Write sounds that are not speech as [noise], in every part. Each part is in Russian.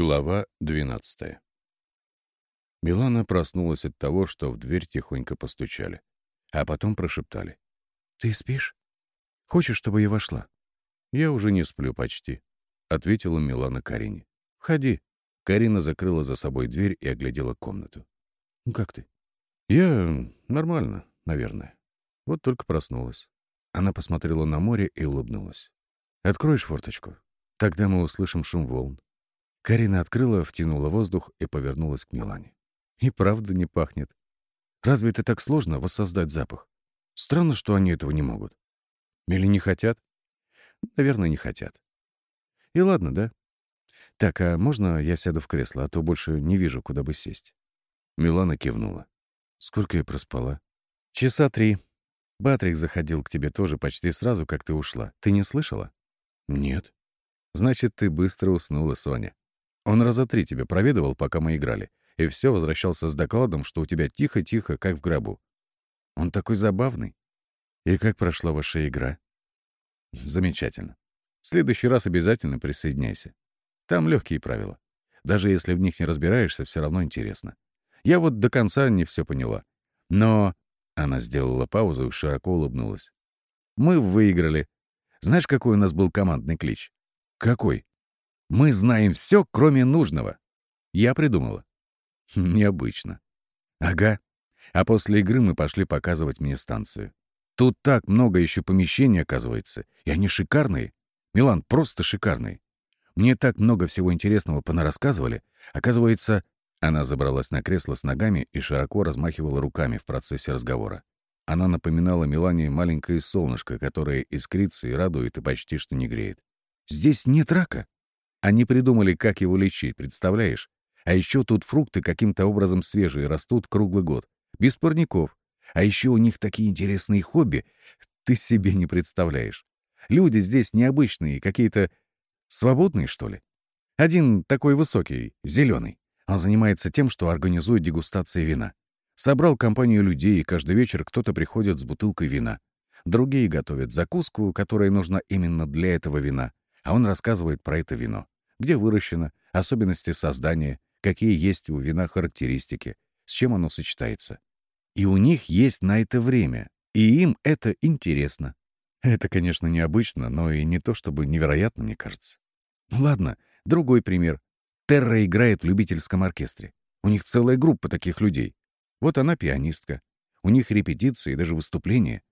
Глава 12 Милана проснулась от того, что в дверь тихонько постучали, а потом прошептали. «Ты спишь? Хочешь, чтобы я вошла?» «Я уже не сплю почти», — ответила Милана Карине. «Входи». Карина закрыла за собой дверь и оглядела комнату. «Ну как ты?» «Я нормально, наверное. Вот только проснулась». Она посмотрела на море и улыбнулась. «Откроешь форточку? Тогда мы услышим шум волн». Карина открыла, втянула воздух и повернулась к Милане. И правда не пахнет. Разве это так сложно воссоздать запах? Странно, что они этого не могут. Или не хотят? Наверное, не хотят. И ладно, да? Так, а можно я сяду в кресло, а то больше не вижу, куда бы сесть? Милана кивнула. Сколько я проспала? Часа три. Батрик заходил к тебе тоже почти сразу, как ты ушла. Ты не слышала? Нет. Значит, ты быстро уснула, Соня. Он раза три тебя проведывал, пока мы играли, и все возвращался с докладом, что у тебя тихо-тихо, как в гробу. Он такой забавный. И как прошла ваша игра? Замечательно. В следующий раз обязательно присоединяйся. Там легкие правила. Даже если в них не разбираешься, все равно интересно. Я вот до конца не все поняла. Но... Она сделала паузу и широко улыбнулась. Мы выиграли. Знаешь, какой у нас был командный клич? Какой? Мы знаем все, кроме нужного. Я придумала. Необычно. Ага. А после игры мы пошли показывать мне станцию. Тут так много еще помещений, оказывается. И они шикарные. Милан, просто шикарные. Мне так много всего интересного понарассказывали. Оказывается, она забралась на кресло с ногами и широко размахивала руками в процессе разговора. Она напоминала Милане маленькое солнышко, которое искрится и радует и почти что не греет. «Здесь нет рака. Они придумали, как его лечить, представляешь? А еще тут фрукты каким-то образом свежие растут круглый год. Без парников. А еще у них такие интересные хобби. Ты себе не представляешь. Люди здесь необычные, какие-то свободные, что ли. Один такой высокий, зеленый. Он занимается тем, что организует дегустации вина. Собрал компанию людей, и каждый вечер кто-то приходит с бутылкой вина. Другие готовят закуску, которая нужна именно для этого вина а он рассказывает про это вино. Где выращено, особенности создания, какие есть у вина характеристики, с чем оно сочетается. И у них есть на это время, и им это интересно. Это, конечно, необычно, но и не то чтобы невероятно, мне кажется. Ну ладно, другой пример. Терра играет в любительском оркестре. У них целая группа таких людей. Вот она пианистка. У них репетиции и даже выступления.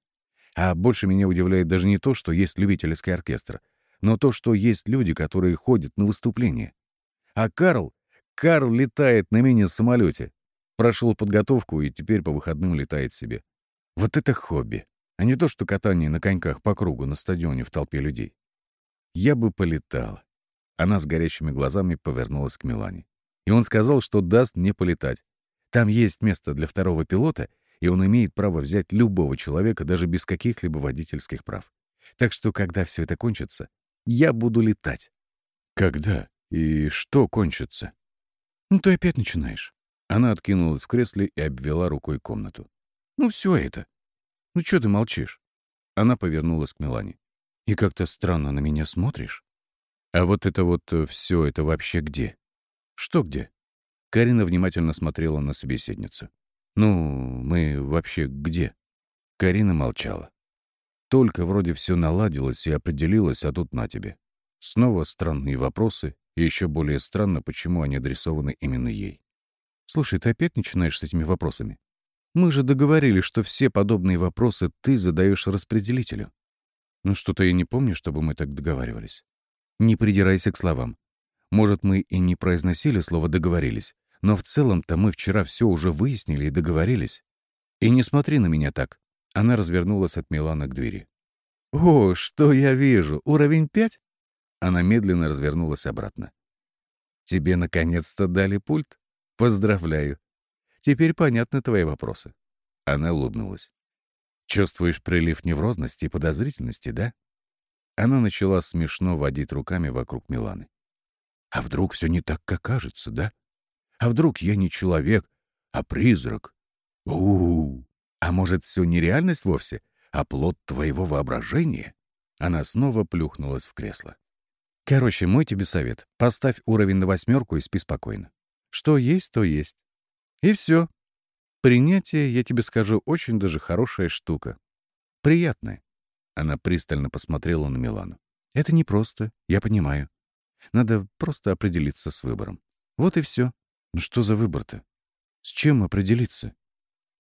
А больше меня удивляет даже не то, что есть любительский оркестр, но то, что есть люди, которые ходят на выступления. А Карл, Карл летает на мини-самолете. Прошел подготовку и теперь по выходным летает себе. Вот это хобби, а не то, что катание на коньках по кругу на стадионе в толпе людей. Я бы полетала. Она с горящими глазами повернулась к Милане. И он сказал, что даст мне полетать. Там есть место для второго пилота, и он имеет право взять любого человека даже без каких-либо водительских прав. Так что, когда все это кончится, я буду летать. Когда и что кончится? Ну, ты опять начинаешь. Она откинулась в кресле и обвела рукой комнату. Ну, все это. Ну, что ты молчишь? Она повернулась к Милане. И как-то странно на меня смотришь. А вот это вот э, все это вообще где? Что где? Карина внимательно смотрела на собеседницу. «Ну, мы вообще где?» Карина молчала. Только вроде все наладилось и определилось, а тут на тебе. Снова странные вопросы, и еще более странно, почему они адресованы именно ей. «Слушай, ты опять начинаешь с этими вопросами? Мы же договорились, что все подобные вопросы ты задаешь распределителю. Ну что-то я не помню, чтобы мы так договаривались. Не придирайся к словам. Может, мы и не произносили слово «договорились», но в целом-то мы вчера все уже выяснили и договорились. И не смотри на меня так. Она развернулась от Милана к двери. «О, что я вижу! Уровень пять?» Она медленно развернулась обратно. «Тебе наконец-то дали пульт? Поздравляю. Теперь понятны твои вопросы». Она улыбнулась. «Чувствуешь прилив неврозности и подозрительности, да?» Она начала смешно водить руками вокруг Миланы. «А вдруг все не так, как кажется, да? А вдруг я не человек, а призрак? У-у-у!» А может, все не реальность вовсе, а плод твоего воображения? Она снова плюхнулась в кресло. Короче, мой тебе совет. Поставь уровень на восьмерку и спи спокойно. Что есть, то есть. И все. Принятие, я тебе скажу, очень даже хорошая штука. Приятная. Она пристально посмотрела на Милану. Это непросто, я понимаю. Надо просто определиться с выбором. Вот и все. Ну что за выбор-то? С чем определиться?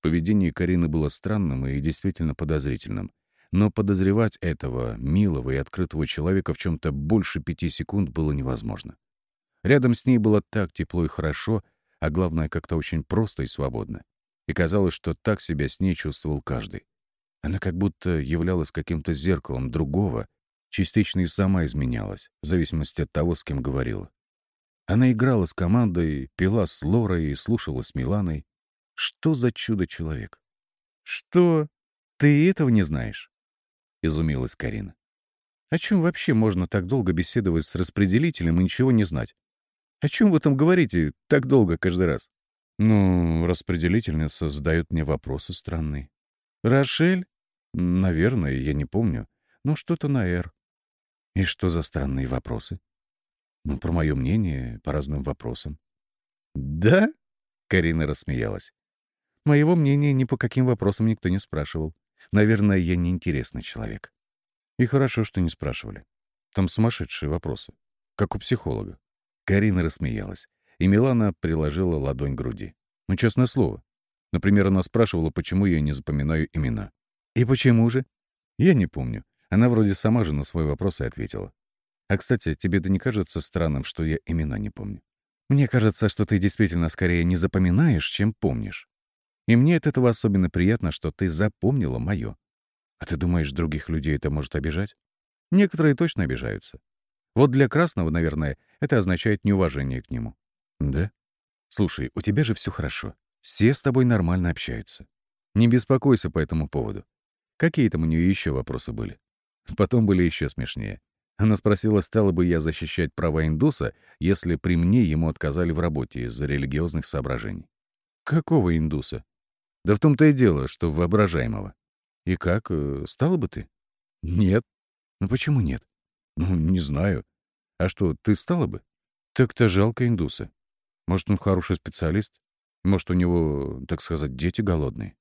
Поведение Карины было странным и действительно подозрительным. Но подозревать этого милого и открытого человека в чем-то больше пяти секунд было невозможно. Рядом с ней было так тепло и хорошо, а главное, как-то очень просто и свободно. И казалось, что так себя с ней чувствовал каждый. Она как будто являлась каким-то зеркалом другого, частично и сама изменялась, в зависимости от того, с кем говорила. Она играла с командой, пила с Лорой и слушала с Миланой. Что за чудо-человек? «Что? Ты этого не знаешь?» — изумилась Карина. «О чем вообще можно так долго беседовать с распределителем и ничего не знать? О чем вы там говорите так долго каждый раз?» «Ну, распределительница задает мне вопросы странные». «Рошель?» «Наверное, я не помню. Ну, что-то на «Р». «И что за странные вопросы?» «Ну, про мое мнение по разным вопросам». «Да?» — Карина рассмеялась. «Моего мнения ни по каким вопросам никто не спрашивал. Наверное, я неинтересный человек». И хорошо, что не спрашивали. Там сумасшедшие вопросы. Как у психолога. Карина рассмеялась, и Милана приложила ладонь к груди. Ну, честное слово. Например, она спрашивала, почему я не запоминаю имена. «И почему же?» «Я не помню. Она вроде сама же на свой вопрос и ответила. А, кстати, тебе это не кажется странным, что я имена не помню? Мне кажется, что ты действительно скорее не запоминаешь, чем помнишь. И мне от этого особенно приятно, что ты запомнила моё. А ты думаешь, других людей это может обижать? Некоторые точно обижаются. Вот для Красного, наверное, это означает неуважение к нему. Да? Слушай, у тебя же все хорошо. Все с тобой нормально общаются. Не беспокойся по этому поводу. Какие там у нее еще вопросы были? Потом были еще смешнее. Она спросила, стала бы я защищать права индуса, если при мне ему отказали в работе из-за религиозных соображений. Какого индуса? Да в том-то и дело, что воображаемого. И как, э, стала бы ты? Нет. Ну почему нет? Ну, не знаю. А что, ты стала бы? Так-то жалко индуса. Может, он хороший специалист? Может, у него, так сказать, дети голодные?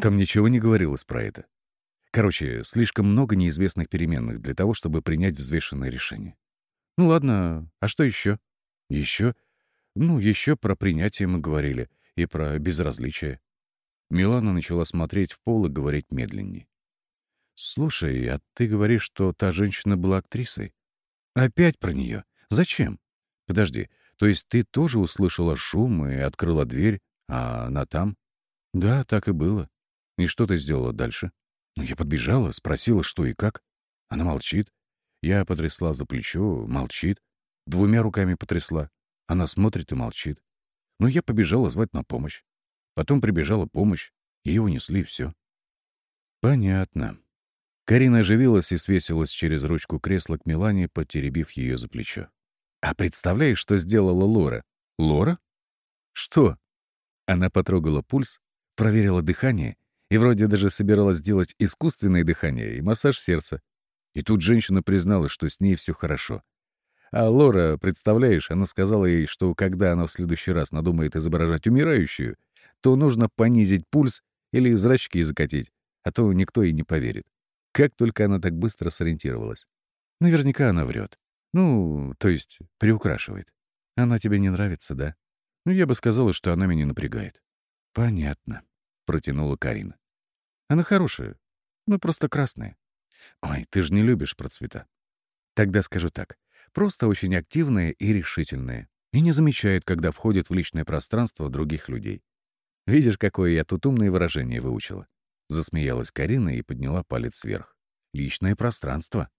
Там ничего не говорилось про это. Короче, слишком много неизвестных переменных для того, чтобы принять взвешенное решение. Ну ладно, а что еще? Еще? Ну, еще про принятие мы говорили и про безразличие. Милана начала смотреть в пол и говорить медленнее. «Слушай, а ты говоришь, что та женщина была актрисой? Опять про нее? Зачем? Подожди, то есть ты тоже услышала шум и открыла дверь, а она там? Да, так и было. И что ты сделала дальше? Ну, я подбежала, спросила, что и как. Она молчит. Я потрясла за плечо, молчит. Двумя руками потрясла. Она смотрит и молчит. Ну, я побежала звать на помощь. Потом прибежала помощь. Ее унесли, все. Понятно. Карина оживилась и свесилась через ручку кресла к Милане, потеребив ее за плечо. «А представляешь, что сделала Лора?» «Лора?» «Что?» Она потрогала пульс, проверила дыхание и вроде даже собиралась сделать искусственное дыхание и массаж сердца. И тут женщина призналась, что с ней все хорошо. А Лора, представляешь, она сказала ей, что когда она в следующий раз надумает изображать умирающую, то нужно понизить пульс или зрачки закатить, а то никто и не поверит. Как только она так быстро сориентировалась. Наверняка она врет. Ну, то есть приукрашивает. Она тебе не нравится, да? Ну, я бы сказала, что она меня напрягает. Понятно, протянула Карина. Она хорошая, но просто красная. Ой, ты же не любишь про цвета. Тогда скажу так. Просто очень активная и решительная. И не замечает, когда входит в личное пространство других людей. Видишь, какое я тут умное выражение выучила. Засмеялась Карина и подняла палец вверх. Личное пространство.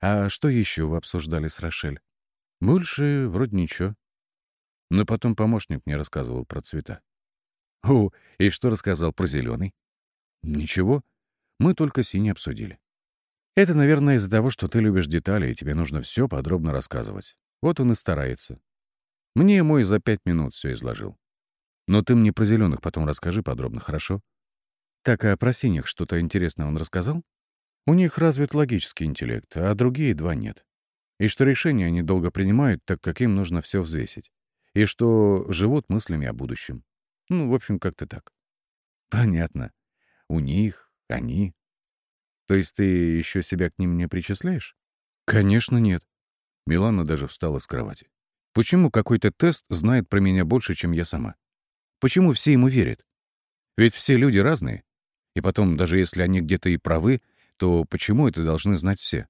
А что еще вы обсуждали с Рошель? Больше вроде ничего. Но потом помощник мне рассказывал про цвета. О, и что рассказал про зеленый? Ничего. Мы только синий обсудили. Это, наверное, из-за того, что ты любишь детали, и тебе нужно все подробно рассказывать. Вот он и старается. Мне мой за пять минут все изложил. Но ты мне про зеленых потом расскажи подробно, хорошо? Так, а про синих что-то интересное он рассказал? У них развит логический интеллект, а другие два нет. И что решения они долго принимают, так как им нужно все взвесить. И что живут мыслями о будущем. Ну, в общем, как-то так. Понятно. У них, они. То есть ты еще себя к ним не причисляешь? Конечно, нет. Милана даже встала с кровати. Почему какой-то тест знает про меня больше, чем я сама? Почему все ему верят? Ведь все люди разные. И потом, даже если они где-то и правы, то почему это должны знать все?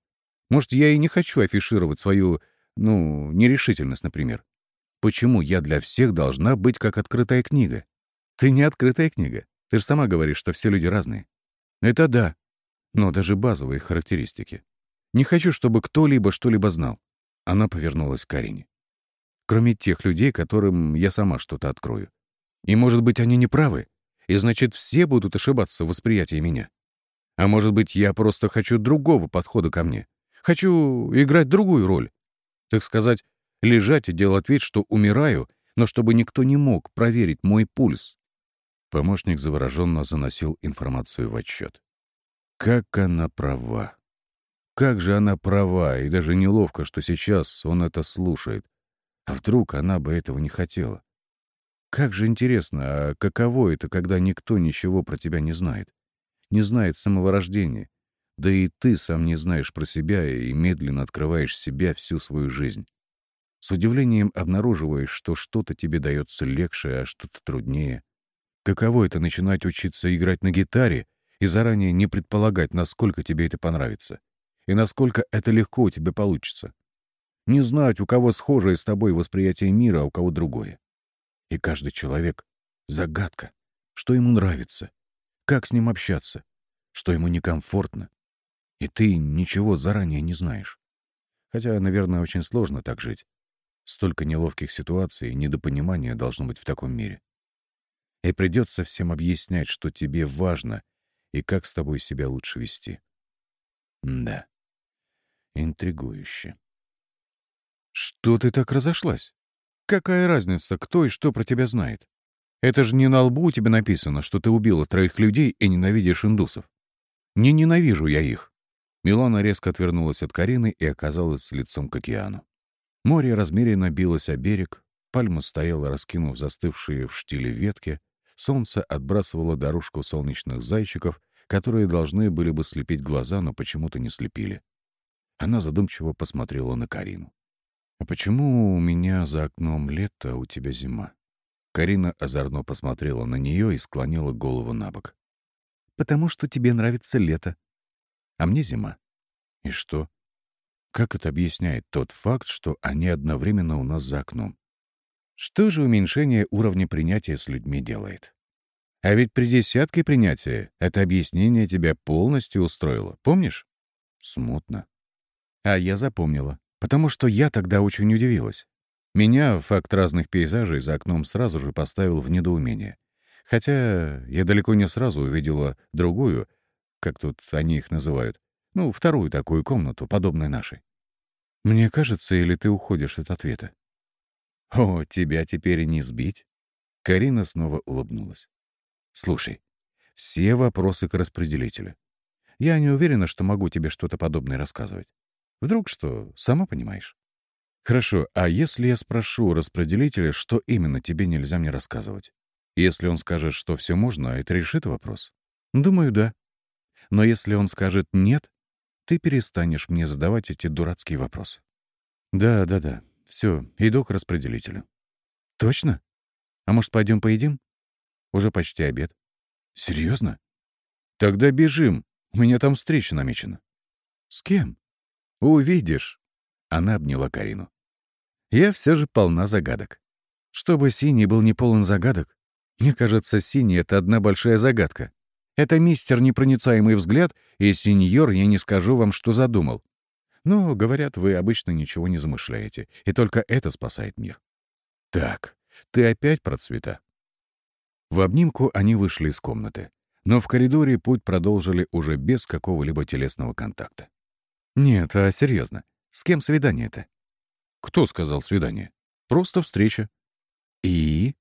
Может, я и не хочу афишировать свою, ну, нерешительность, например. Почему я для всех должна быть как открытая книга? Ты не открытая книга. Ты же сама говоришь, что все люди разные. Это да. Но даже базовые характеристики. Не хочу, чтобы кто-либо что-либо знал. Она повернулась к Карине. Кроме тех людей, которым я сама что-то открою. И, может быть, они не правы, и значит, все будут ошибаться в восприятии меня. А может быть, я просто хочу другого подхода ко мне. Хочу играть другую роль. Так сказать, лежать и делать вид, что умираю, но чтобы никто не мог проверить мой пульс. Помощник завороженно заносил информацию в отчет. Как она права. Как же она права, и даже неловко, что сейчас он это слушает. А вдруг она бы этого не хотела? Как же интересно, а каково это, когда никто ничего про тебя не знает? Не знает самого рождения. Да и ты сам не знаешь про себя и медленно открываешь себя всю свою жизнь. С удивлением обнаруживаешь, что что-то тебе дается легче, а что-то труднее. Каково это начинать учиться играть на гитаре и заранее не предполагать, насколько тебе это понравится, и насколько это легко у тебя получится. Не знать, у кого схожее с тобой восприятие мира, а у кого другое. И каждый человек — загадка. Что ему нравится, как с ним общаться, что ему некомфортно. И ты ничего заранее не знаешь. Хотя, наверное, очень сложно так жить. Столько неловких ситуаций и недопонимания должно быть в таком мире. И придется всем объяснять, что тебе важно и как с тобой себя лучше вести. да, интригующе. Что ты так разошлась? Какая разница, кто и что про тебя знает? Это же не на лбу у тебя написано, что ты убила троих людей и ненавидишь индусов. Не ненавижу я их. Милана резко отвернулась от Карины и оказалась лицом к океану. Море размеренно билось о берег, пальма стояла, раскинув застывшие в штиле ветки, солнце отбрасывало дорожку солнечных зайчиков, которые должны были бы слепить глаза, но почему-то не слепили. Она задумчиво посмотрела на Карину. «А почему у меня за окном лето, а у тебя зима?» Карина озорно посмотрела на нее и склонила голову на бок. «Потому что тебе нравится лето, а мне зима. И что? Как это объясняет тот факт, что они одновременно у нас за окном? Что же уменьшение уровня принятия с людьми делает? А ведь при десятке принятия это объяснение тебя полностью устроило, помнишь? Смутно. А я запомнила. Потому что я тогда очень удивилась. Меня факт разных пейзажей за окном сразу же поставил в недоумение. Хотя я далеко не сразу увидела другую, как тут они их называют, ну, вторую такую комнату, подобной нашей. Мне кажется, или ты уходишь от ответа? О, тебя теперь и не сбить. Карина снова улыбнулась. Слушай, все вопросы к распределителю. Я не уверена, что могу тебе что-то подобное рассказывать. Вдруг что, сама понимаешь? Хорошо, а если я спрошу распределителя, что именно тебе нельзя мне рассказывать? Если он скажет, что все можно, это решит вопрос? Думаю, да. Но если он скажет «нет», ты перестанешь мне задавать эти дурацкие вопросы. Да, да, да. Все, иду к распределителю. Точно? А может, пойдем поедим? Уже почти обед. Серьезно? Тогда бежим. У меня там встреча намечена. С кем? «Увидишь!» Она обняла Карину. «Я все же полна загадок. Чтобы Синий был не полон загадок, мне кажется, Синий — это одна большая загадка. Это мистер непроницаемый взгляд, и сеньор, я не скажу вам, что задумал. Но, говорят, вы обычно ничего не замышляете, и только это спасает мир. Так, ты опять про цвета. В обнимку они вышли из комнаты, но в коридоре путь продолжили уже без какого-либо телесного контакта. Нет, а серьезно, с кем свидание-то? Кто сказал свидание? Просто встреча. И?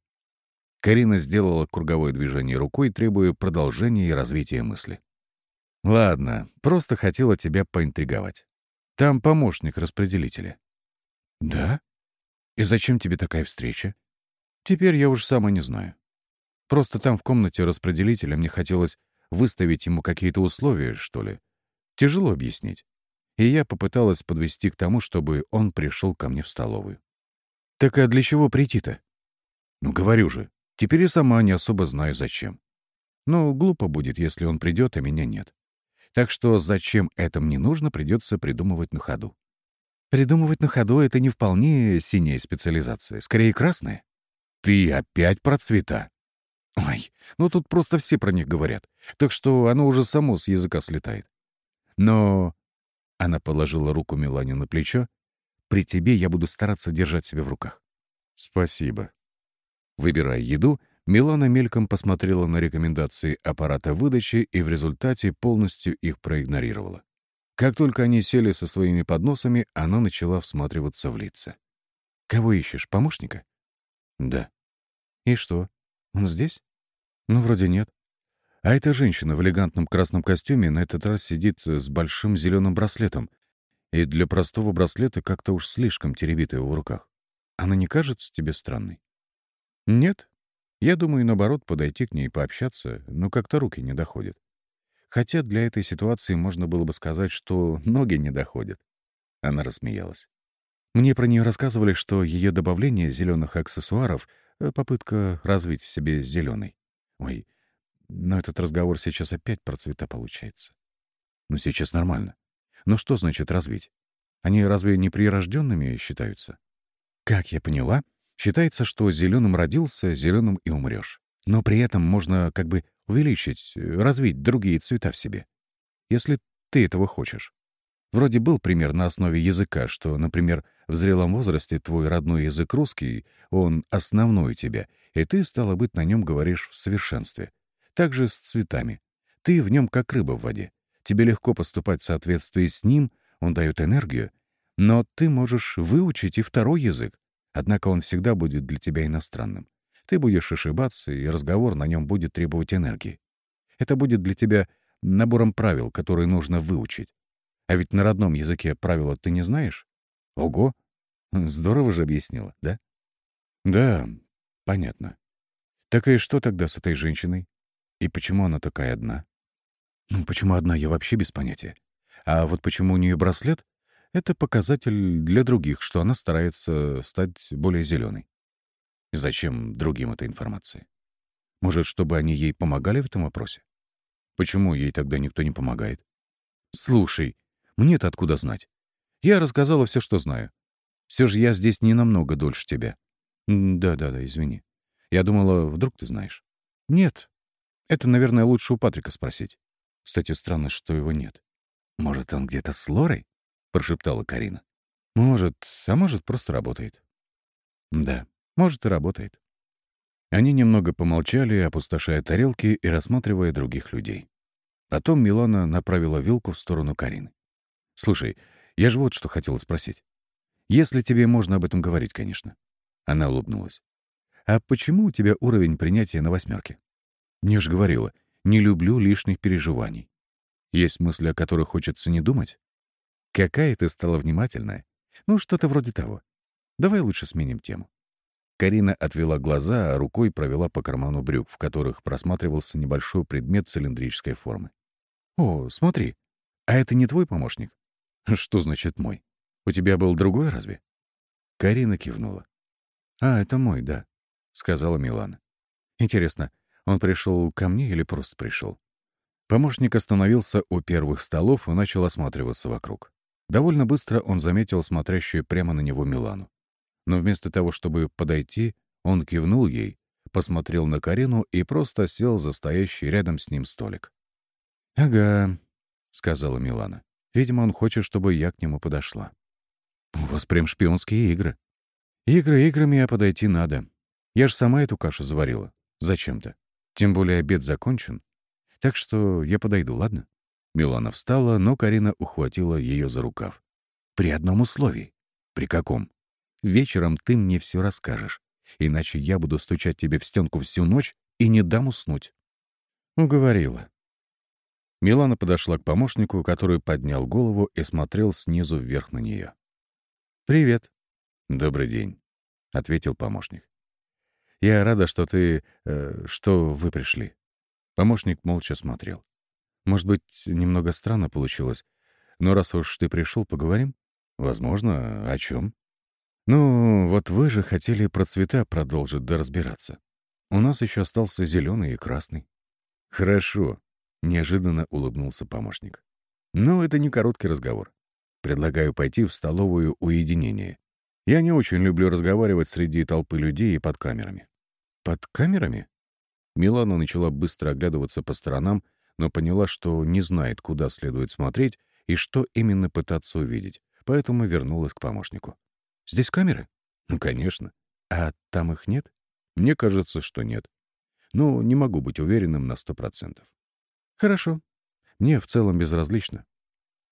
Карина сделала круговое движение рукой, требуя продолжения и развития мысли. Ладно, просто хотела тебя поинтриговать. Там помощник распределителя». «Да? И зачем тебе такая встреча?» «Теперь я уж сама не знаю. Просто там в комнате распределителя мне хотелось выставить ему какие-то условия, что ли. Тяжело объяснить. И я попыталась подвести к тому, чтобы он пришел ко мне в столовую. «Так а для чего прийти-то?» «Ну, говорю же, теперь и сама не особо знаю, зачем. Но глупо будет, если он придет, а меня нет. Так что зачем это мне нужно, придется придумывать на ходу. Придумывать на ходу — это не вполне синяя специализация, скорее красная. Ты опять про цвета. Ой, ну тут просто все про них говорят, так что оно уже само с языка слетает. Но... Она положила руку Милане на плечо. «При тебе я буду стараться держать себя в руках». «Спасибо». Выбирая еду, Милана мельком посмотрела на рекомендации аппарата выдачи и в результате полностью их проигнорировала. Как только они сели со своими подносами, она начала всматриваться в лица. «Кого ищешь, помощника?» «Да». «И что, он здесь?» «Ну, вроде нет». А эта женщина в элегантном красном костюме на этот раз сидит с большим зеленым браслетом. И для простого браслета как-то уж слишком теребит его в руках. Она не кажется тебе странной? Нет, я думаю, наоборот, подойти к ней и пообщаться, но как-то руки не доходят. Хотя для этой ситуации можно было бы сказать, что ноги не доходят. Она рассмеялась. Мне про нее рассказывали, что ее добавление зеленых аксессуаров — попытка развить в себе зеленый. Ой, но этот разговор сейчас опять про цвета получается. Ну, сейчас нормально. Но что значит развить? Они разве не прирожденными считаются? Как я поняла, Считается, что зеленым родился, зеленым и умрешь. Но при этом можно как бы увеличить, развить другие цвета в себе. Если ты этого хочешь. Вроде был пример на основе языка, что, например, в зрелом возрасте твой родной язык русский, он основной у тебя, и ты, стало быть, на нем говоришь в совершенстве. Так же с цветами. Ты в нем как рыба в воде. Тебе легко поступать в соответствии с ним, он дает энергию, но ты можешь выучить и второй язык, Однако он всегда будет для тебя иностранным. Ты будешь ошибаться, и разговор на нем будет требовать энергии. Это будет для тебя набором правил, которые нужно выучить. А ведь на родном языке правила ты не знаешь? Ого! Здорово же объяснила, да? Да, понятно. Так и что тогда с этой женщиной? И почему она такая одна? Ну, почему одна, я вообще без понятия. А вот почему у нее браслет, это показатель для других, что она старается стать более зеленой. Зачем другим эта информация? Может, чтобы они ей помогали в этом вопросе? Почему ей тогда никто не помогает? Слушай, мне-то откуда знать? Я рассказала все, что знаю. Все же я здесь не намного дольше тебя. Да-да-да, извини. Я думала, вдруг ты знаешь. Нет. Это, наверное, лучше у Патрика спросить. Кстати, странно, что его нет. Может, он где-то с Лорой? — прошептала Карина. «Может, а может, просто работает». «Да, может, и работает». Они немного помолчали, опустошая тарелки и рассматривая других людей. Потом Милана направила вилку в сторону Карины. «Слушай, я же вот что хотела спросить. Если тебе можно об этом говорить, конечно». Она улыбнулась. «А почему у тебя уровень принятия на восьмерке? «Не ж говорила, не люблю лишних переживаний. Есть мысли, о которых хочется не думать?» Какая ты стала внимательная. Ну, что-то вроде того. Давай лучше сменим тему. Карина отвела глаза, а рукой провела по карману брюк, в которых просматривался небольшой предмет цилиндрической формы. «О, смотри, а это не твой помощник?» [laughs] «Что значит мой? У тебя был другой разве?» Карина кивнула. «А, это мой, да», — сказала Милана. «Интересно, он пришел ко мне или просто пришел?» Помощник остановился у первых столов и начал осматриваться вокруг. Довольно быстро он заметил смотрящую прямо на него Милану. Но вместо того, чтобы подойти, он кивнул ей, посмотрел на Карину и просто сел за стоящий рядом с ним столик. «Ага», — сказала Милана. «Видимо, он хочет, чтобы я к нему подошла». «У вас прям шпионские игры». «Игры играми, а подойти надо. Я ж сама эту кашу заварила. Зачем-то. Тем более обед закончен. Так что я подойду, ладно?» Милана встала, но Карина ухватила ее за рукав. «При одном условии». «При каком?» «Вечером ты мне все расскажешь, иначе я буду стучать тебе в стенку всю ночь и не дам уснуть». Уговорила. Милана подошла к помощнику, который поднял голову и смотрел снизу вверх на нее. «Привет». «Добрый день», — ответил помощник. «Я рада, что ты... Э, что вы пришли». Помощник молча смотрел. «Может быть, немного странно получилось, но раз уж ты пришел, поговорим?» «Возможно. О чем? «Ну, вот вы же хотели про цвета продолжить да разбираться. У нас еще остался зеленый и красный». «Хорошо», — неожиданно улыбнулся помощник. «Но это не короткий разговор. Предлагаю пойти в столовую уединение. Я не очень люблю разговаривать среди толпы людей и под камерами». «Под камерами?» Милана начала быстро оглядываться по сторонам, но поняла, что не знает, куда следует смотреть и что именно пытаться увидеть, поэтому вернулась к помощнику. «Здесь камеры?» «Ну, конечно. А там их нет?» «Мне кажется, что нет. Но не могу быть уверенным на сто процентов». «Хорошо. Мне в целом безразлично.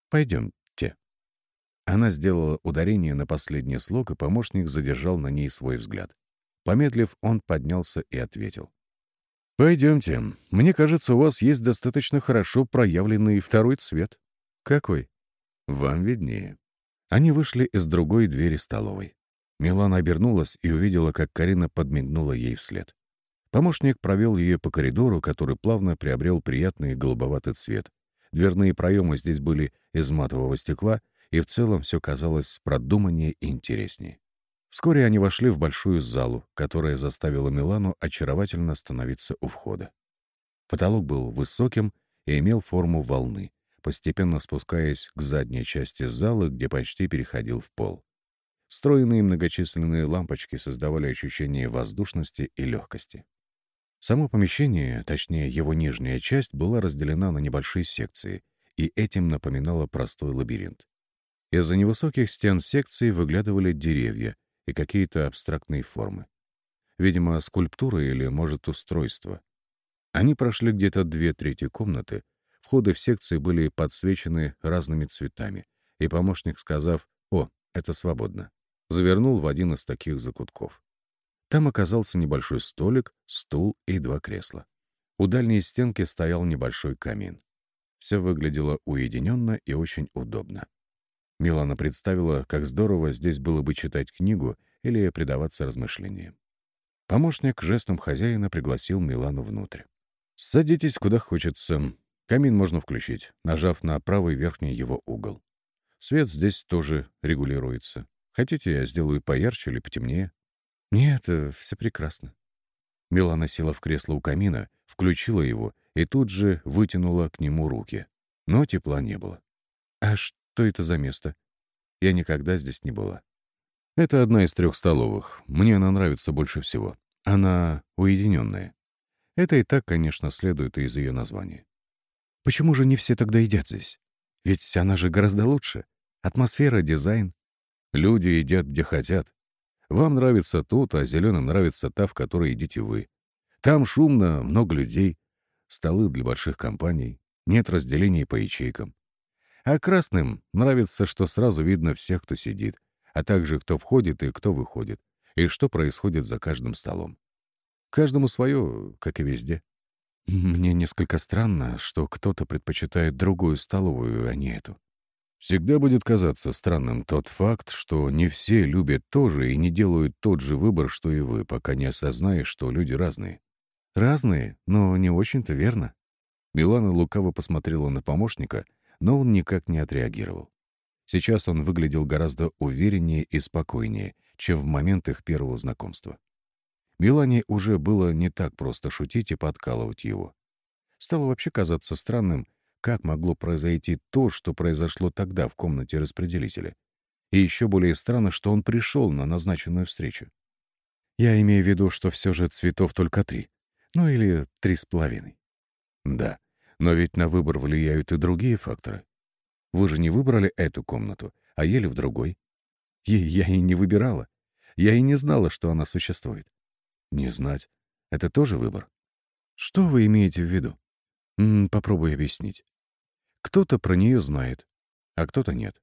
Пойдемте». Она сделала ударение на последний слог, и помощник задержал на ней свой взгляд. Помедлив, он поднялся и ответил. «Пойдемте. Мне кажется, у вас есть достаточно хорошо проявленный второй цвет». «Какой?» «Вам виднее». Они вышли из другой двери столовой. Милана обернулась и увидела, как Карина подмигнула ей вслед. Помощник провел ее по коридору, который плавно приобрел приятный голубоватый цвет. Дверные проемы здесь были из матового стекла, и в целом все казалось продуманнее и интереснее. Вскоре они вошли в большую залу, которая заставила Милану очаровательно становиться у входа. Потолок был высоким и имел форму волны, постепенно спускаясь к задней части зала, где почти переходил в пол. Встроенные многочисленные лампочки создавали ощущение воздушности и легкости. Само помещение, точнее его нижняя часть, была разделена на небольшие секции, и этим напоминало простой лабиринт. Из-за невысоких стен секции выглядывали деревья и какие-то абстрактные формы. Видимо, скульптура или, может, устройство. Они прошли где-то две трети комнаты, входы в секции были подсвечены разными цветами, и помощник, сказав «О, это свободно», завернул в один из таких закутков. Там оказался небольшой столик, стул и два кресла. У дальней стенки стоял небольшой камин. Все выглядело уединенно и очень удобно. Милана представила, как здорово здесь было бы читать книгу или предаваться размышлениям. Помощник жестом хозяина пригласил Милану внутрь. «Садитесь куда хочется. Камин можно включить, нажав на правый верхний его угол. Свет здесь тоже регулируется. Хотите, я сделаю поярче или потемнее?» «Нет, э, все прекрасно». Милана села в кресло у камина, включила его и тут же вытянула к нему руки. Но тепла не было. «А что это за место? Я никогда здесь не была». «Это одна из трех столовых. Мне она нравится больше всего. Она уединенная. Это и так, конечно, следует из ее названия. Почему же не все тогда едят здесь? Ведь она же гораздо лучше. Атмосфера, дизайн. Люди едят, где хотят. Вам нравится тут, а зеленым нравится та, в которой едите вы. Там шумно, много людей, столы для больших компаний, нет разделений по ячейкам. А красным нравится, что сразу видно всех, кто сидит, а также кто входит и кто выходит, и что происходит за каждым столом. Каждому свое, как и везде. Мне несколько странно, что кто-то предпочитает другую столовую, а не эту. Всегда будет казаться странным тот факт, что не все любят то же и не делают тот же выбор, что и вы, пока не осознаешь, что люди разные. Разные, но не очень-то верно. Милана лукаво посмотрела на помощника, но он никак не отреагировал. Сейчас он выглядел гораздо увереннее и спокойнее, чем в момент их первого знакомства. Милане уже было не так просто шутить и подкалывать его. Стало вообще казаться странным, как могло произойти то, что произошло тогда в комнате распределителя. И еще более странно, что он пришел на назначенную встречу. Я имею в виду, что все же цветов только три. Ну или три с половиной. Да, но ведь на выбор влияют и другие факторы. Вы же не выбрали эту комнату, а ели в другой. И я и не выбирала. Я и не знала, что она существует. Не знать — это тоже выбор. Что вы имеете в виду? М -м, попробуй объяснить. Кто-то про нее знает, а кто-то нет.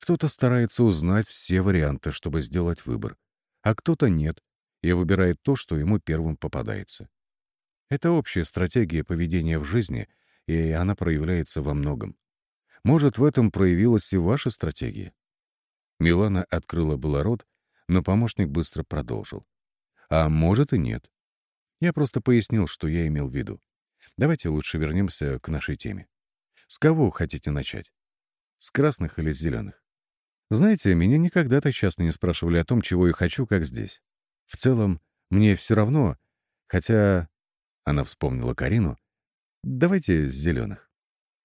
Кто-то старается узнать все варианты, чтобы сделать выбор, а кто-то нет и выбирает то, что ему первым попадается. Это общая стратегия поведения в жизни, и она проявляется во многом. Может, в этом проявилась и ваша стратегия? Милана открыла было рот, но помощник быстро продолжил. А может и нет. Я просто пояснил, что я имел в виду. Давайте лучше вернемся к нашей теме. С кого хотите начать? С красных или с зеленых? Знаете, меня никогда так часто не спрашивали о том, чего я хочу, как здесь. В целом, мне все равно, хотя... Она вспомнила Карину. Давайте с зеленых.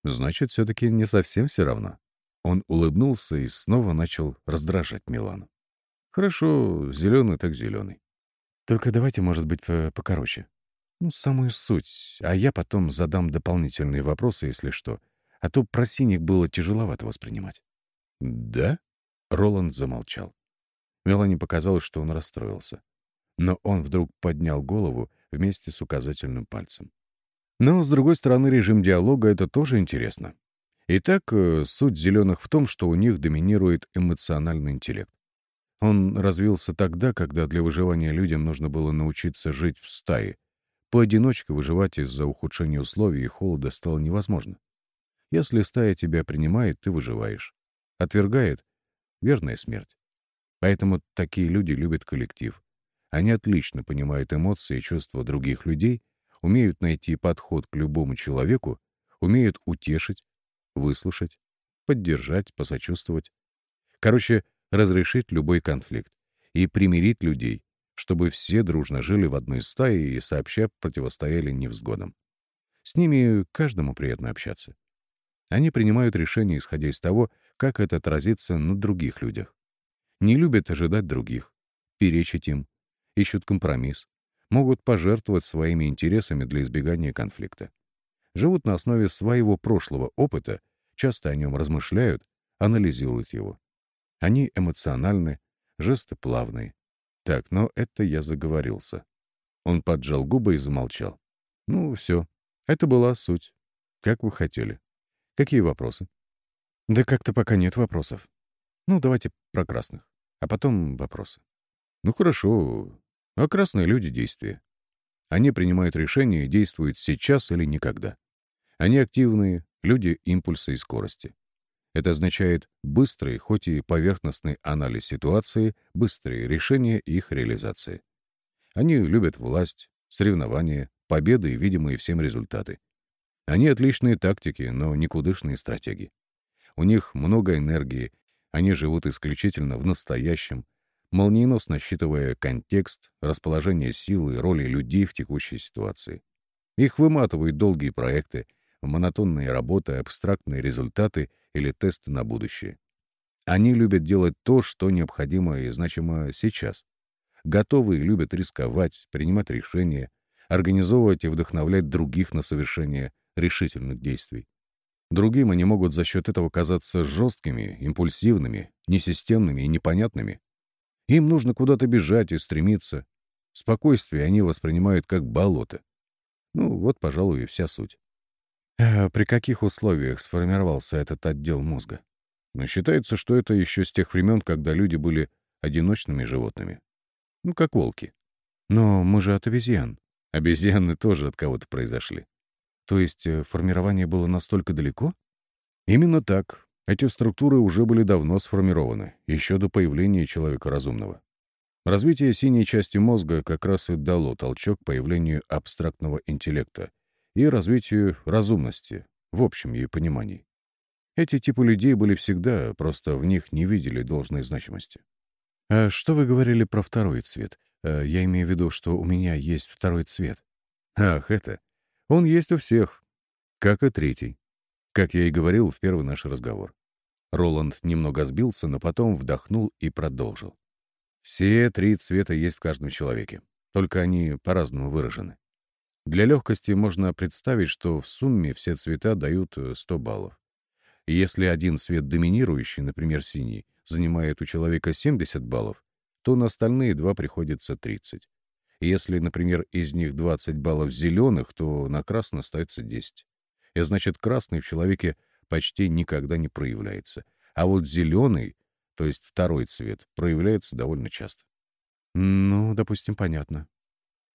Значит, все-таки не совсем все равно. Он улыбнулся и снова начал раздражать Милану. Хорошо, зеленый так зеленый. Только давайте, может быть, покороче. Ну, самую суть. А я потом задам дополнительные вопросы, если что. А то про синих было тяжеловато воспринимать. Да? Роланд замолчал. Мелани показалось, что он расстроился. Но он вдруг поднял голову вместе с указательным пальцем. Но, с другой стороны, режим диалога — это тоже интересно. Итак, э, суть «зеленых» в том, что у них доминирует эмоциональный интеллект. Он развился тогда, когда для выживания людям нужно было научиться жить в стае. Поодиночке выживать из-за ухудшения условий и холода стало невозможно. Если стая тебя принимает, ты выживаешь. Отвергает — верная смерть. Поэтому такие люди любят коллектив. Они отлично понимают эмоции и чувства других людей, умеют найти подход к любому человеку, умеют утешить, выслушать, поддержать, посочувствовать. Короче, разрешить любой конфликт и примирить людей, чтобы все дружно жили в одной стае и сообща противостояли невзгодам. С ними каждому приятно общаться. Они принимают решения, исходя из того, как это отразится на других людях. Не любят ожидать других, перечить им, ищут компромисс, могут пожертвовать своими интересами для избегания конфликта. Живут на основе своего прошлого опыта, часто о нем размышляют, анализируют его. Они эмоциональны, жесты плавные. Так, но это я заговорился. Он поджал губы и замолчал. Ну, все. Это была суть. Как вы хотели. Какие вопросы? Да как-то пока нет вопросов. Ну, давайте про красных. А потом вопросы. Ну, хорошо. А красные люди — действия. Они принимают решения и действуют сейчас или никогда. Они активные, люди импульса и скорости. Это означает быстрый, хоть и поверхностный анализ ситуации, быстрые решения и их реализации. Они любят власть, соревнования, победы и видимые всем результаты. Они отличные тактики, но никудышные стратеги. У них много энергии, они живут исключительно в настоящем, молниеносно считывая контекст, расположение сил и роли людей в текущей ситуации. Их выматывают долгие проекты, монотонные работы, абстрактные результаты или тесты на будущее. Они любят делать то, что необходимо и значимо сейчас. Готовы и любят рисковать, принимать решения, организовывать и вдохновлять других на совершение решительных действий. Другим они могут за счет этого казаться жесткими, импульсивными, несистемными и непонятными, им нужно куда-то бежать и стремиться. Спокойствие они воспринимают как болото. Ну, вот, пожалуй, и вся суть. А при каких условиях сформировался этот отдел мозга? Ну, считается, что это еще с тех времен, когда люди были одиночными животными. Ну, как волки. Но мы же от обезьян. Обезьяны тоже от кого-то произошли. То есть э, формирование было настолько далеко? Именно так. Эти структуры уже были давно сформированы, еще до появления человека разумного. Развитие синей части мозга как раз и дало толчок появлению абстрактного интеллекта и развитию разумности в общем ее понимании. Эти типы людей были всегда, просто в них не видели должной значимости. «А что вы говорили про второй цвет? Э, я имею в виду, что у меня есть второй цвет». «Ах, это. Он есть у всех. Как и третий. Как я и говорил в первый наш разговор. Роланд немного сбился, но потом вдохнул и продолжил. Все три цвета есть в каждом человеке, только они по-разному выражены. Для легкости можно представить, что в сумме все цвета дают 100 баллов. И если один цвет доминирующий, например, синий, занимает у человека 70 баллов, то на остальные два приходится 30. И если, например, из них 20 баллов зеленых, то на красный остается 10. И значит, красный в человеке почти никогда не проявляется. А вот зеленый, то есть второй цвет, проявляется довольно часто. Ну, допустим, понятно.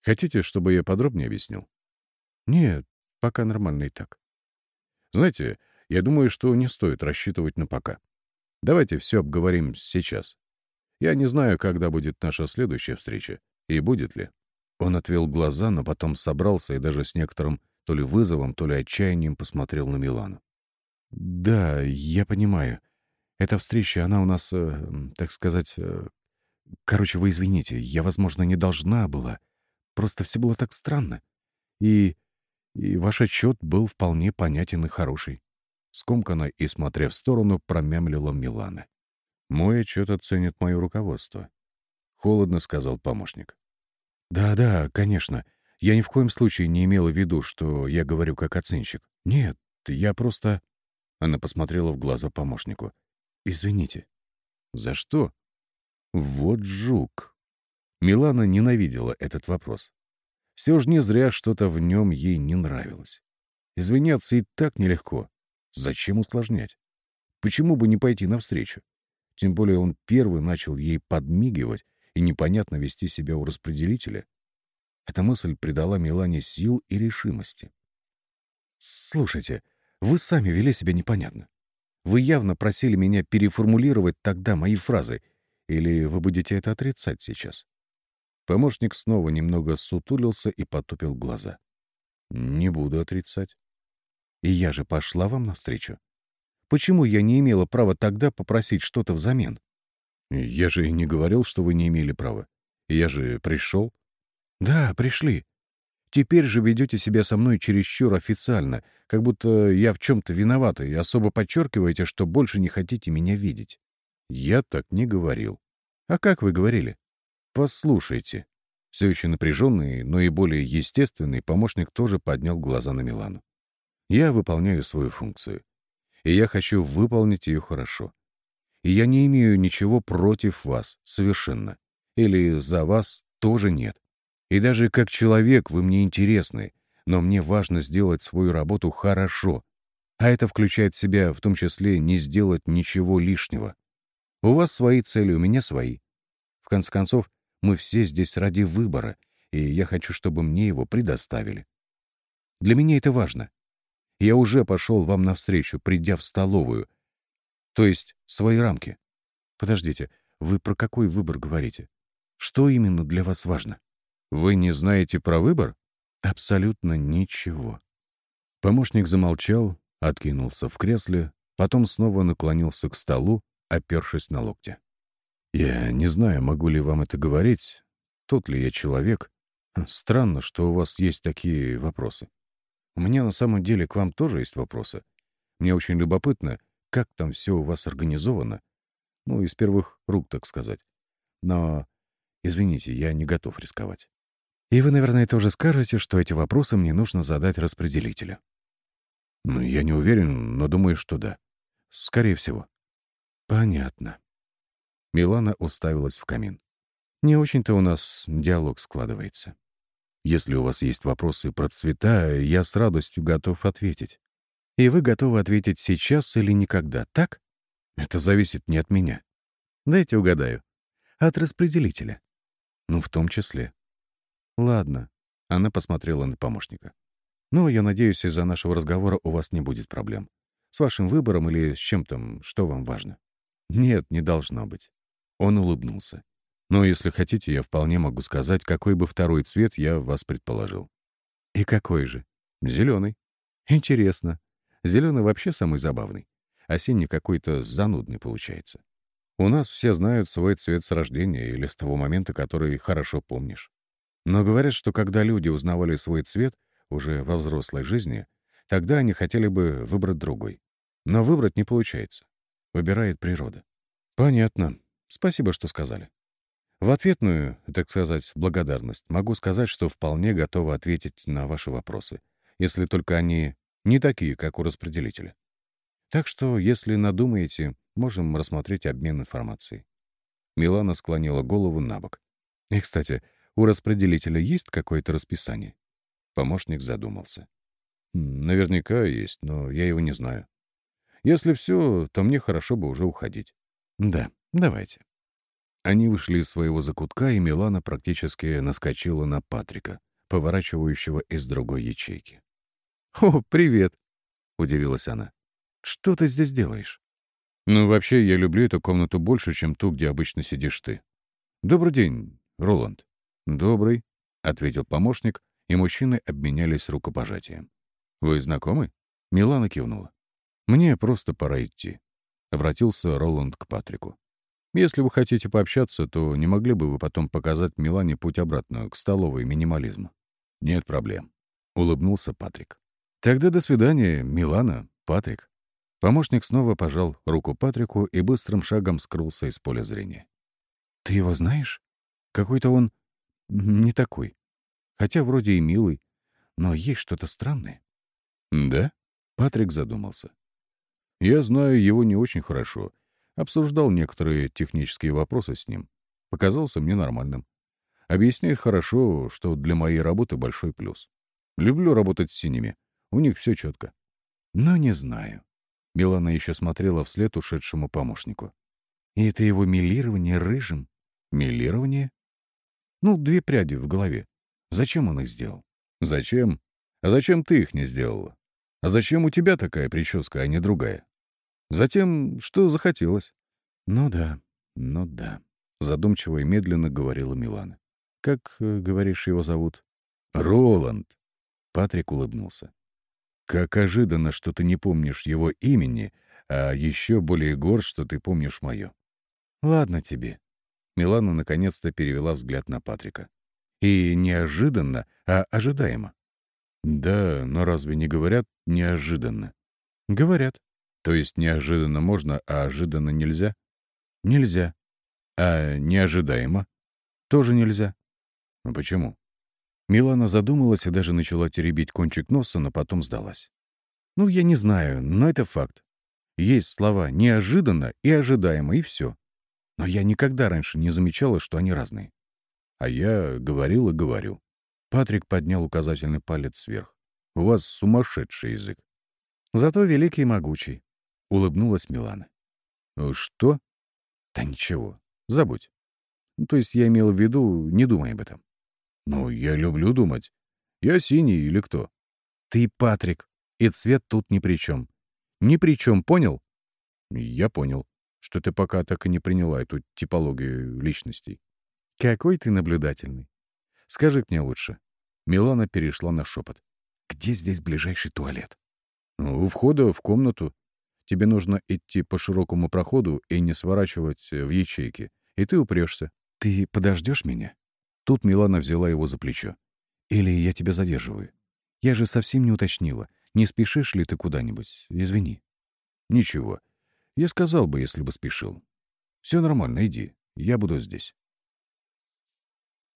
Хотите, чтобы я подробнее объяснил? Нет, пока нормально и так. Знаете, я думаю, что не стоит рассчитывать на пока. Давайте все обговорим сейчас. Я не знаю, когда будет наша следующая встреча и будет ли. Он отвел глаза, но потом собрался и даже с некоторым то ли вызовом, то ли отчаянием посмотрел на Милану. «Да, я понимаю. Эта встреча, она у нас, э, так сказать... Э, короче, вы извините, я, возможно, не должна была. Просто все было так странно. И... и ваш отчет был вполне понятен и хороший». Скомканно и смотря в сторону, промямлила Милана. «Мой отчет оценит мое руководство», — холодно сказал помощник. «Да-да, конечно. Я ни в коем случае не имела в виду, что я говорю как оценщик. Нет, я просто...» Она посмотрела в глаза помощнику. «Извините». «За что?» «Вот жук». Милана ненавидела этот вопрос. Все же не зря что-то в нем ей не нравилось. Извиняться и так нелегко. Зачем усложнять? Почему бы не пойти навстречу? Тем более он первый начал ей подмигивать и непонятно вести себя у распределителя. Эта мысль придала Милане сил и решимости. «Слушайте, вы сами вели себя непонятно. Вы явно просили меня переформулировать тогда мои фразы, или вы будете это отрицать сейчас?» Помощник снова немного сутулился и потупил глаза. «Не буду отрицать. И я же пошла вам навстречу. Почему я не имела права тогда попросить что-то взамен? Я же и не говорил, что вы не имели права. Я же пришел. Да, пришли. Теперь же ведете себя со мной чересчур официально, как будто я в чем-то виновата, и особо подчеркиваете, что больше не хотите меня видеть. Я так не говорил. А как вы говорили? Послушайте. Все еще напряженный, но и более естественный помощник тоже поднял глаза на Милану. Я выполняю свою функцию и я хочу выполнить ее хорошо. И я не имею ничего против вас, совершенно. Или за вас тоже нет. И даже как человек вы мне интересны, но мне важно сделать свою работу хорошо. А это включает в себя в том числе не сделать ничего лишнего. У вас свои цели, у меня свои. В конце концов, мы все здесь ради выбора, и я хочу, чтобы мне его предоставили. Для меня это важно. Я уже пошел вам навстречу, придя в столовую. То есть свои рамки. Подождите, вы про какой выбор говорите? Что именно для вас важно? Вы не знаете про выбор? Абсолютно ничего. Помощник замолчал, откинулся в кресле, потом снова наклонился к столу, опершись на локте. «Я не знаю, могу ли вам это говорить, тот ли я человек. Странно, что у вас есть такие вопросы. У меня на самом деле к вам тоже есть вопросы. Мне очень любопытно, как там все у вас организовано. Ну, из первых рук, так сказать. Но, извините, я не готов рисковать. И вы, наверное, тоже скажете, что эти вопросы мне нужно задать распределителю. Ну, я не уверен, но думаю, что да. Скорее всего. Понятно. Милана уставилась в камин. Не очень-то у нас диалог складывается. Если у вас есть вопросы про цвета, я с радостью готов ответить. И вы готовы ответить сейчас или никогда, так? Это зависит не от меня. Дайте угадаю. От распределителя. Ну, в том числе. Ладно. Она посмотрела на помощника. Ну, я надеюсь, из-за нашего разговора у вас не будет проблем. С вашим выбором или с чем там, что вам важно? Нет, не должно быть. Он улыбнулся. Но если хотите, я вполне могу сказать, какой бы второй цвет я вас предположил. И какой же? Зеленый. Интересно. Зеленый вообще самый забавный. Осенний какой-то занудный получается. У нас все знают свой цвет с рождения или с того момента, который хорошо помнишь. Но говорят, что когда люди узнавали свой цвет уже во взрослой жизни, тогда они хотели бы выбрать другой. Но выбрать не получается. Выбирает природа. Понятно. Спасибо, что сказали. В ответную, так сказать, благодарность могу сказать, что вполне готова ответить на ваши вопросы, если только они не такие, как у распределителя. Так что, если надумаете, можем рассмотреть обмен информацией. Милана склонила голову на бок. И, кстати, у распределителя есть какое-то расписание? Помощник задумался. Наверняка есть, но я его не знаю. Если все, то мне хорошо бы уже уходить. Да, давайте. Они вышли из своего закутка, и Милана практически наскочила на Патрика, поворачивающего из другой ячейки. «О, привет!» — удивилась она. «Что ты здесь делаешь?» «Ну, вообще, я люблю эту комнату больше, чем ту, где обычно сидишь ты. Добрый день, Роланд». «Добрый», — ответил помощник, и мужчины обменялись рукопожатием. «Вы знакомы?» Милана кивнула. «Мне просто пора идти», — обратился Роланд к Патрику. «Если вы хотите пообщаться, то не могли бы вы потом показать Милане путь обратно к столовой минимализма?» «Нет проблем», — улыбнулся Патрик. «Тогда до свидания, Милана, Патрик». Помощник снова пожал руку Патрику и быстрым шагом скрылся из поля зрения. «Ты его знаешь? Какой-то он не такой. Хотя вроде и милый, но есть что-то странное». «Да?» — Патрик задумался. «Я знаю его не очень хорошо. Обсуждал некоторые технические вопросы с ним. Показался мне нормальным. Объясняет хорошо, что для моей работы большой плюс. Люблю работать с синими. У них все четко. Но не знаю. Милана еще смотрела вслед ушедшему помощнику. И это его милирование рыжим? Милирование? Ну, две пряди в голове. Зачем он их сделал? Зачем? А зачем ты их не сделала? А зачем у тебя такая прическа, а не другая? Затем, что захотелось. Ну да, ну да. Задумчиво и медленно говорила Милана. Как, э, говоришь, его зовут? Роланд. Патрик улыбнулся. Как ожиданно, что ты не помнишь его имени, а еще более гор, что ты помнишь мое. Ладно тебе. Милана наконец-то перевела взгляд на Патрика. И неожиданно, а ожидаемо. Да, но разве не говорят неожиданно? Говорят. То есть неожиданно можно, а ожиданно нельзя? Нельзя. А неожидаемо? Тоже нельзя. А почему? Милана задумалась и даже начала теребить кончик носа, но потом сдалась. Ну, я не знаю, но это факт. Есть слова «неожиданно» и «ожидаемо», и все. Но я никогда раньше не замечала, что они разные. А я говорил и говорю. Патрик поднял указательный палец вверх. «У вас сумасшедший язык». «Зато великий и могучий», — улыбнулась Милана. «Что?» «Да ничего, забудь. Ну, то есть я имел в виду, не думай об этом». «Ну, я люблю думать. Я синий или кто?» «Ты Патрик, и цвет тут ни при чем. Ни при чем, понял?» «Я понял, что ты пока так и не приняла эту типологию личностей». «Какой ты наблюдательный. Скажи мне лучше». Милана перешла на шепот. «Где здесь ближайший туалет?» «Ну, «У входа в комнату. Тебе нужно идти по широкому проходу и не сворачивать в ячейки, и ты упрешься. Ты подождешь меня?» Тут Милана взяла его за плечо. «Или я тебя задерживаю? Я же совсем не уточнила. Не спешишь ли ты куда-нибудь? Извини». «Ничего. Я сказал бы, если бы спешил. Все нормально, иди. Я буду здесь».